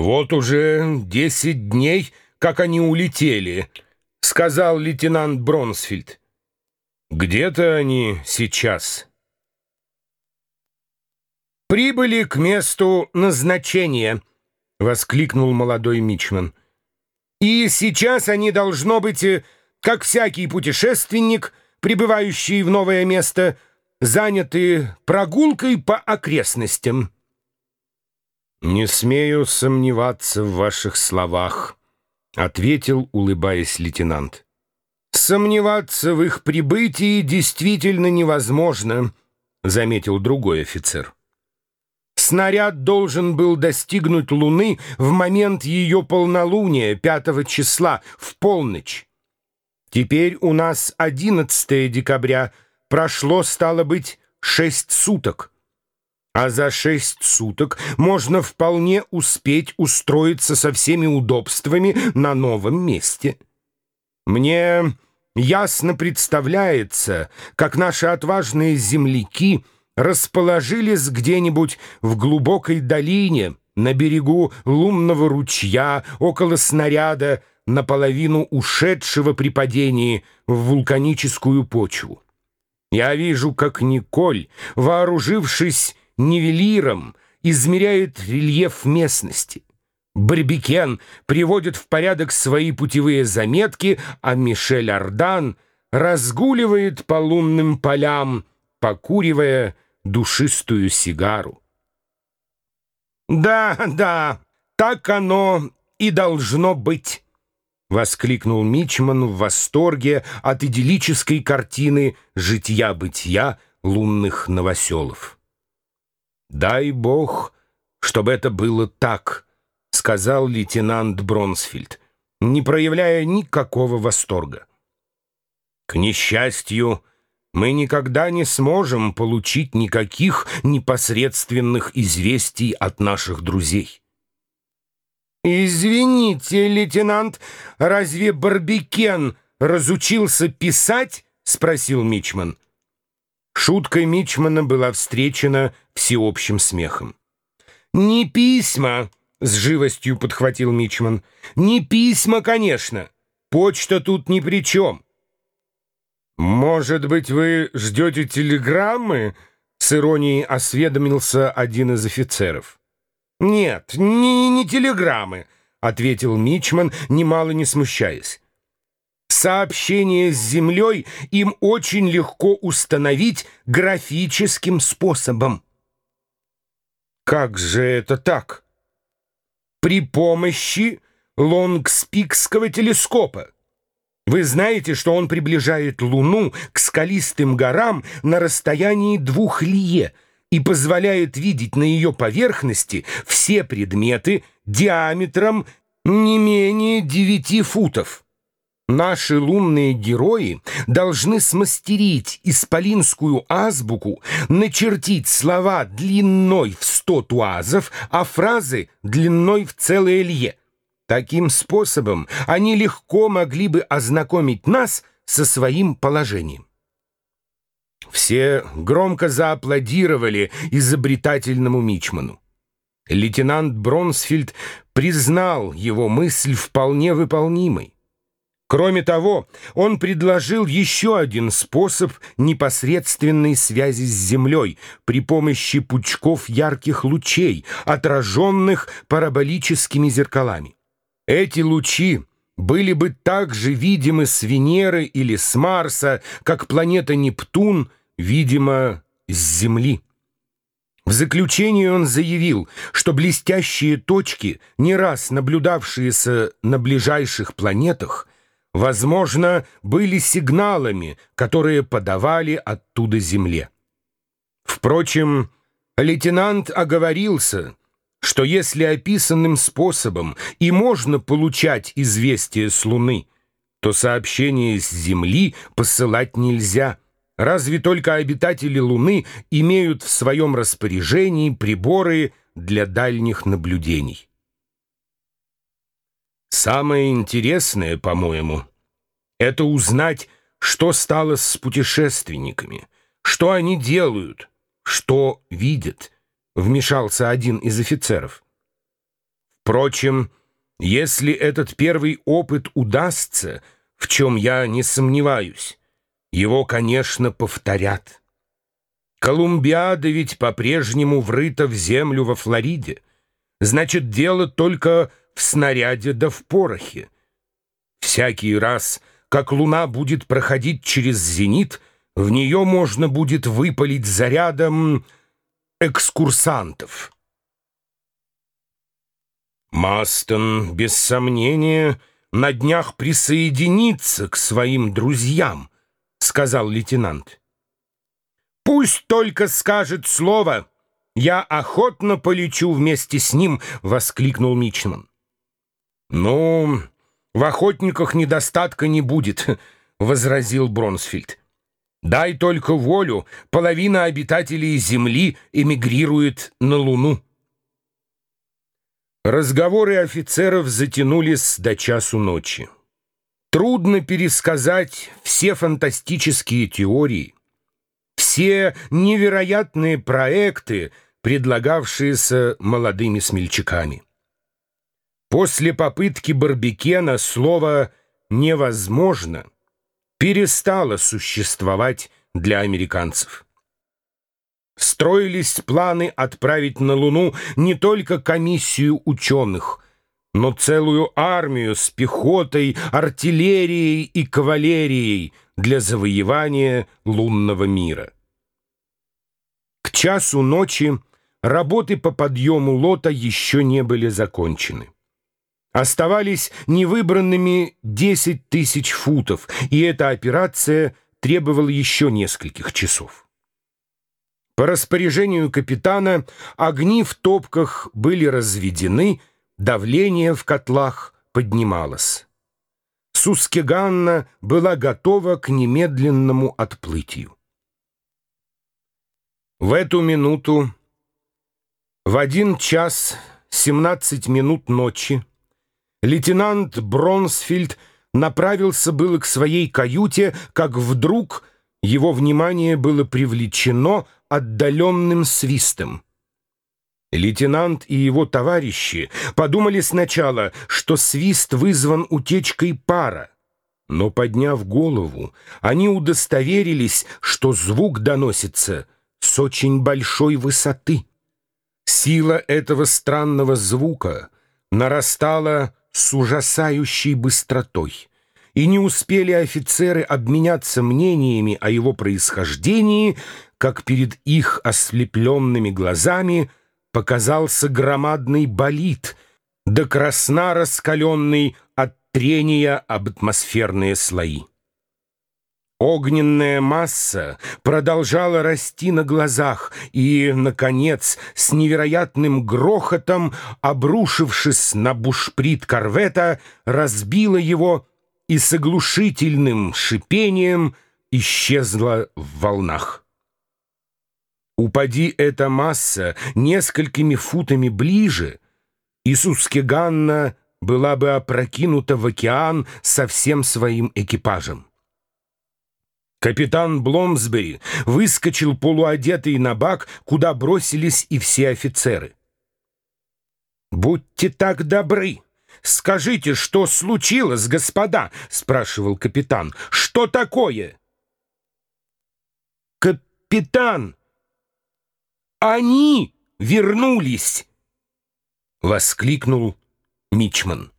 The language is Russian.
«Вот уже десять дней, как они улетели», — сказал лейтенант Бронсфильд. «Где-то они сейчас». «Прибыли к месту назначения», — воскликнул молодой Мичман. «И сейчас они, должно быть, э, как всякий путешественник, прибывающий в новое место, заняты прогулкой по окрестностям». «Не смею сомневаться в ваших словах», — ответил, улыбаясь лейтенант. «Сомневаться в их прибытии действительно невозможно», — заметил другой офицер. «Снаряд должен был достигнуть Луны в момент ее полнолуния, 5 числа, в полночь. Теперь у нас 11 декабря, прошло, стало быть, шесть суток а за шесть суток можно вполне успеть устроиться со всеми удобствами на новом месте. Мне ясно представляется, как наши отважные земляки расположились где-нибудь в глубокой долине, на берегу лунного ручья, около снаряда, наполовину ушедшего при падении в вулканическую почву. Я вижу, как Николь, вооружившись нивелиром измеряет рельеф местности. Барбекен приводит в порядок свои путевые заметки, а Мишель Ардан разгуливает по лунным полям, покуривая душистую сигару. «Да, да, так оно и должно быть!» — воскликнул Мичман в восторге от идиллической картины житья-бытия лунных новоселов. «Дай бог, чтобы это было так», — сказал лейтенант Бронсфильд, не проявляя никакого восторга. «К несчастью, мы никогда не сможем получить никаких непосредственных известий от наших друзей». «Извините, лейтенант, разве Барбикен разучился писать?» — спросил Мичман. Шутка Мичмана была встречена всеобщим смехом. «Не письма!» — с живостью подхватил Мичман. «Не письма, конечно! Почта тут ни при чем!» «Может быть, вы ждете телеграммы?» — с иронией осведомился один из офицеров. «Нет, не, не телеграммы», — ответил Мичман, немало не смущаясь. Сообщение с Землей им очень легко установить графическим способом. Как же это так? При помощи лонгспикского телескопа. Вы знаете, что он приближает Луну к скалистым горам на расстоянии двух лие и позволяет видеть на ее поверхности все предметы диаметром не менее девяти футов. Наши лунные герои должны смастерить исполинскую азбуку, начертить слова длиной в сто туазов, а фразы длиной в целое лье. Таким способом они легко могли бы ознакомить нас со своим положением. Все громко зааплодировали изобретательному Мичману. Лейтенант Бронсфильд признал его мысль вполне выполнимой. Кроме того, он предложил еще один способ непосредственной связи с Землей при помощи пучков ярких лучей, отраженных параболическими зеркалами. Эти лучи были бы так же видимы с Венеры или с Марса, как планета Нептун видима с Земли. В заключение он заявил, что блестящие точки, не раз наблюдавшиеся на ближайших планетах, возможно, были сигналами, которые подавали оттуда земле. Впрочем, лейтенант оговорился, что если описанным способом и можно получать известия с Луны, то сообщения с Земли посылать нельзя, разве только обитатели Луны имеют в своем распоряжении приборы для дальних наблюдений. Самое интересное, по-моему, это узнать, что стало с путешественниками, что они делают, что видят, вмешался один из офицеров. Впрочем, если этот первый опыт удастся, в чем я не сомневаюсь, его, конечно, повторят. Колумбиада ведь по-прежнему врыта в землю во Флориде. Значит, дело только в снаряде да в порохе. Всякий раз, как луна будет проходить через зенит, в нее можно будет выпалить зарядом экскурсантов. Мастон, без сомнения, на днях присоединится к своим друзьям, сказал лейтенант. Пусть только скажет слово. Я охотно полечу вместе с ним, воскликнул Мичман. Ну, в охотниках недостатка не будет, возразил Бронсфильд. Дай только волю, половина обитателей Земли эмигрирует на Луну. Разговоры офицеров затянулись до часу ночи. Трудно пересказать все фантастические теории, все невероятные проекты, предлагавшиеся молодыми смельчаками. После попытки Барбекена слово «невозможно» перестало существовать для американцев. Строились планы отправить на Луну не только комиссию ученых, но целую армию с пехотой, артиллерией и кавалерией для завоевания лунного мира. К часу ночи работы по подъему лота еще не были закончены. Оставались невыбранными 10 тысяч футов, и эта операция требовала еще нескольких часов. По распоряжению капитана огни в топках были разведены, давление в котлах поднималось. Сускеганна была готова к немедленному отплытию. В эту минуту, в один час семнадцать минут ночи, лейтенант Бронсфильд направился было к своей каюте, как вдруг его внимание было привлечено отдаленным свистом. Лейтенант и его товарищи подумали сначала, что свист вызван утечкой пара, но, подняв голову, они удостоверились, что звук доносится с очень большой высоты. Сила этого странного звука нарастала с ужасающей быстротой и не успели офицеры обменяться мнениями о его происхождении, как перед их ослепленными глазами показался громадный болид, до красна раскаленный от трения об атмосферные слои. Огненная масса продолжала расти на глазах и, наконец, с невероятным грохотом, обрушившись на бушприт корвета, разбила его и с оглушительным шипением исчезла в волнах. Упади эта масса несколькими футами ближе, и Сускеганна была бы опрокинута в океан со всем своим экипажем. Капитан Бломсбери выскочил полуодетый на бак, куда бросились и все офицеры. «Будьте так добры!» «Скажите, что случилось, господа?» — спрашивал капитан. «Что такое?» «Капитан! Они вернулись!» — воскликнул Мичман.